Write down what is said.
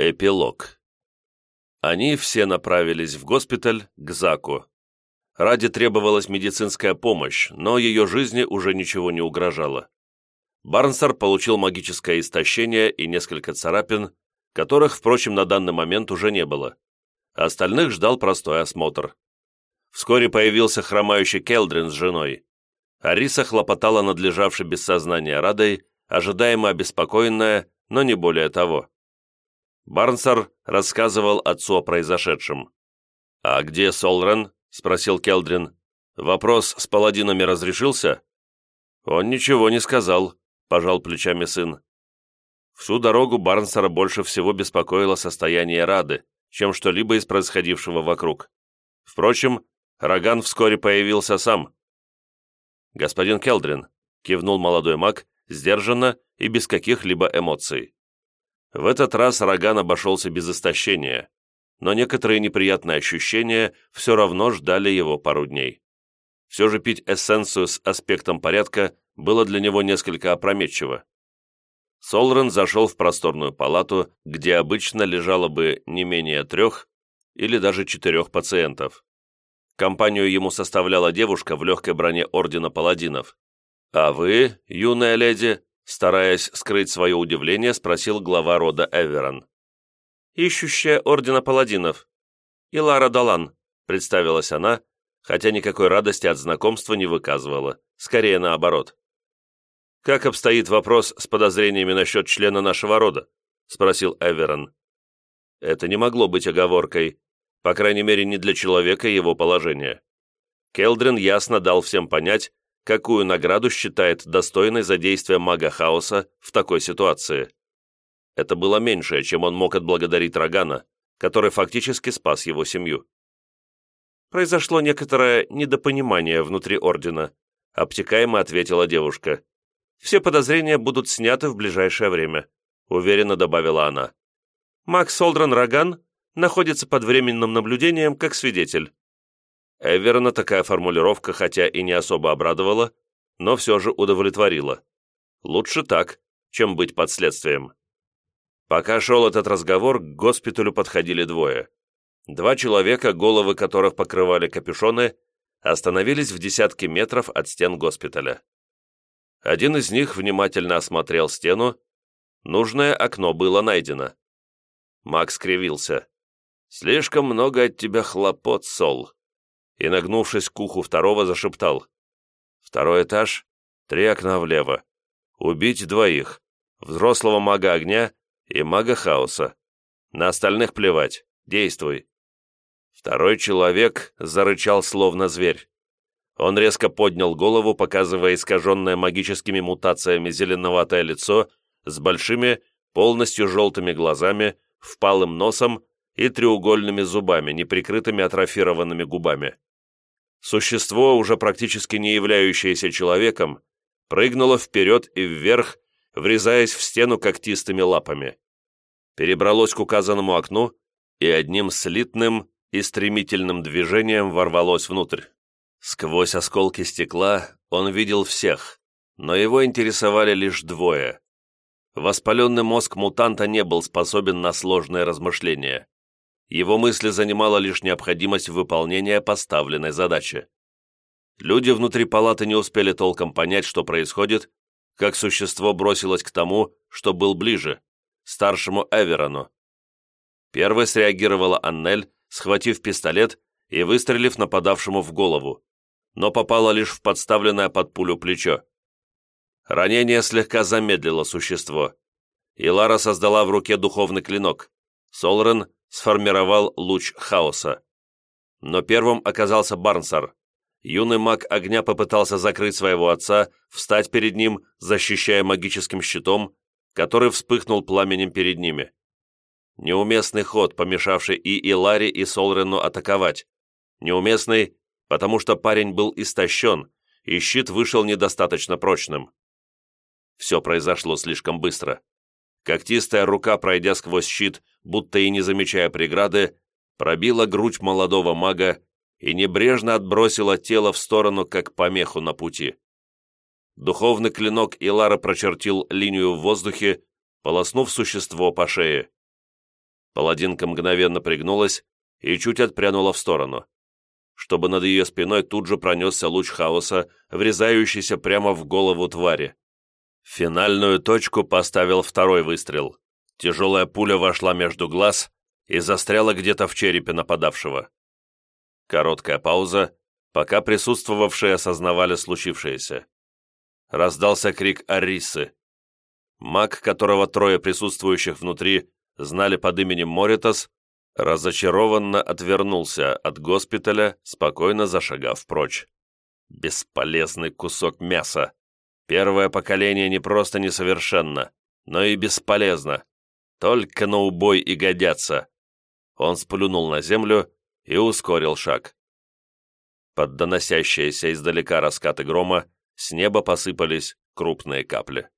Эпилог. Они все направились в госпиталь к Заку. Ради требовалась медицинская помощь, но ее жизни уже ничего не угрожало. Барнсар получил магическое истощение и несколько царапин, которых, впрочем, на данный момент уже не было. Остальных ждал простой осмотр. Вскоре появился хромающий Келдрин с женой. Ариса хлопотала над лежавшей без сознания Радой, ожидаемо обеспокоенная, но не более того. Барнсар рассказывал отцу о произошедшем. «А где Солрен?» — спросил Келдрин. «Вопрос с паладинами разрешился?» «Он ничего не сказал», — пожал плечами сын. Всю дорогу Барнсара больше всего беспокоило состояние Рады, чем что-либо из происходившего вокруг. Впрочем, Роган вскоре появился сам. «Господин Келдрин», — кивнул молодой маг, сдержанно и без каких-либо эмоций. В этот раз Роган обошелся без истощения, но некоторые неприятные ощущения все равно ждали его пару дней. Все же пить эссенцию с аспектом порядка было для него несколько опрометчиво. Солрен зашел в просторную палату, где обычно лежало бы не менее трех или даже четырех пациентов. Компанию ему составляла девушка в легкой броне Ордена Паладинов. «А вы, юная леди, Стараясь скрыть свое удивление, спросил глава рода Эверон. «Ищущая Ордена Паладинов. Илара Далан», — представилась она, хотя никакой радости от знакомства не выказывала, скорее наоборот. «Как обстоит вопрос с подозрениями насчет члена нашего рода?» — спросил Эверон. Это не могло быть оговоркой, по крайней мере, не для человека его положения. Келдрин ясно дал всем понять, какую награду считает достойной за действие мага хаоса в такой ситуации. Это было меньшее, чем он мог отблагодарить Рогана, который фактически спас его семью. «Произошло некоторое недопонимание внутри Ордена», обтекаемо ответила девушка. «Все подозрения будут сняты в ближайшее время», уверенно добавила она. «Макс Солдран Роган находится под временным наблюдением как свидетель. Эверна такая формулировка, хотя и не особо обрадовала, но все же удовлетворила. Лучше так, чем быть под следствием. Пока шел этот разговор, к госпиталю подходили двое. Два человека, головы которых покрывали капюшоны, остановились в десятке метров от стен госпиталя. Один из них внимательно осмотрел стену. Нужное окно было найдено. Макс скривился. «Слишком много от тебя хлопот, Сол и, нагнувшись к уху второго, зашептал. «Второй этаж, три окна влево. Убить двоих, взрослого мага огня и мага хаоса. На остальных плевать, действуй». Второй человек зарычал словно зверь. Он резко поднял голову, показывая искаженное магическими мутациями зеленоватое лицо с большими, полностью желтыми глазами, впалым носом и треугольными зубами, неприкрытыми атрофированными губами. Существо, уже практически не являющееся человеком, прыгнуло вперед и вверх, врезаясь в стену когтистыми лапами. Перебралось к указанному окну и одним слитным и стремительным движением ворвалось внутрь. Сквозь осколки стекла он видел всех, но его интересовали лишь двое. Воспаленный мозг мутанта не был способен на сложные размышления. Его мысли занимала лишь необходимость выполнения поставленной задачи. Люди внутри палаты не успели толком понять, что происходит, как существо бросилось к тому, что был ближе, старшему Эверону. Первой среагировала Аннель, схватив пистолет и выстрелив нападавшему в голову, но попала лишь в подставленное под пулю плечо. Ранение слегка замедлило существо. И Лара создала в руке духовный клинок. Солрен сформировал луч хаоса. Но первым оказался Барнсар. Юный маг огня попытался закрыть своего отца, встать перед ним, защищая магическим щитом, который вспыхнул пламенем перед ними. Неуместный ход, помешавший и Иларе, и Солрену атаковать. Неуместный, потому что парень был истощен, и щит вышел недостаточно прочным. Все произошло слишком быстро. Когтистая рука, пройдя сквозь щит, будто и не замечая преграды, пробила грудь молодого мага и небрежно отбросила тело в сторону, как помеху на пути. Духовный клинок Илара прочертил линию в воздухе, полоснув существо по шее. Паладинка мгновенно пригнулась и чуть отпрянула в сторону, чтобы над ее спиной тут же пронесся луч хаоса, врезающийся прямо в голову твари. Финальную точку поставил второй выстрел. Тяжелая пуля вошла между глаз и застряла где-то в черепе нападавшего. Короткая пауза, пока присутствовавшие осознавали случившееся. Раздался крик Арисы. Маг, которого трое присутствующих внутри знали под именем Моритас, разочарованно отвернулся от госпиталя, спокойно зашагав прочь. Бесполезный кусок мяса. Первое поколение не просто несовершенно, но и бесполезно. Только на убой и годятся. Он сплюнул на землю и ускорил шаг. Под доносящиеся издалека раскаты грома с неба посыпались крупные капли.